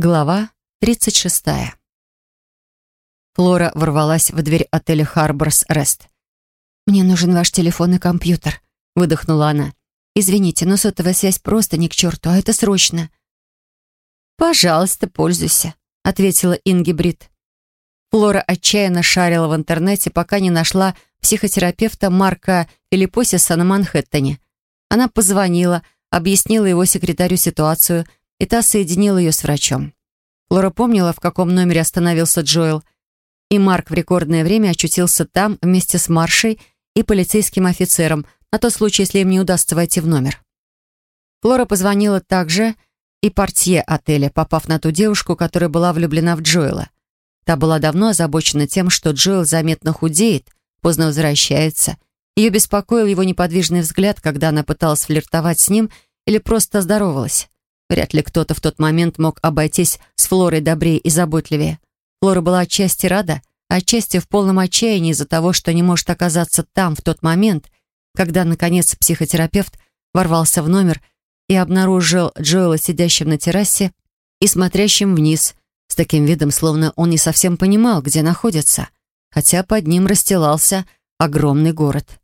Глава 36. Флора ворвалась в дверь отеля «Харборс Рест». «Мне нужен ваш телефон и компьютер», — выдохнула она. «Извините, но сотовая связь просто не к черту, а это срочно». «Пожалуйста, пользуйся», — ответила Инги Брит. Флора отчаянно шарила в интернете, пока не нашла психотерапевта Марка Филиппосиса на Манхэттене. Она позвонила, объяснила его секретарю ситуацию — и та соединила ее с врачом. Лора помнила, в каком номере остановился Джоэл, и Марк в рекордное время очутился там вместе с Маршей и полицейским офицером, на тот случай, если им не удастся войти в номер. Флора позвонила также и портье отеля, попав на ту девушку, которая была влюблена в Джоэла. Та была давно озабочена тем, что Джоэл заметно худеет, поздно возвращается. Ее беспокоил его неподвижный взгляд, когда она пыталась флиртовать с ним или просто здоровалась. Вряд ли кто-то в тот момент мог обойтись с Флорой добрее и заботливее. Флора была отчасти рада, отчасти в полном отчаянии из-за того, что не может оказаться там в тот момент, когда, наконец, психотерапевт ворвался в номер и обнаружил Джоэла сидящим на террасе и смотрящим вниз, с таким видом, словно он не совсем понимал, где находится, хотя под ним расстилался огромный город.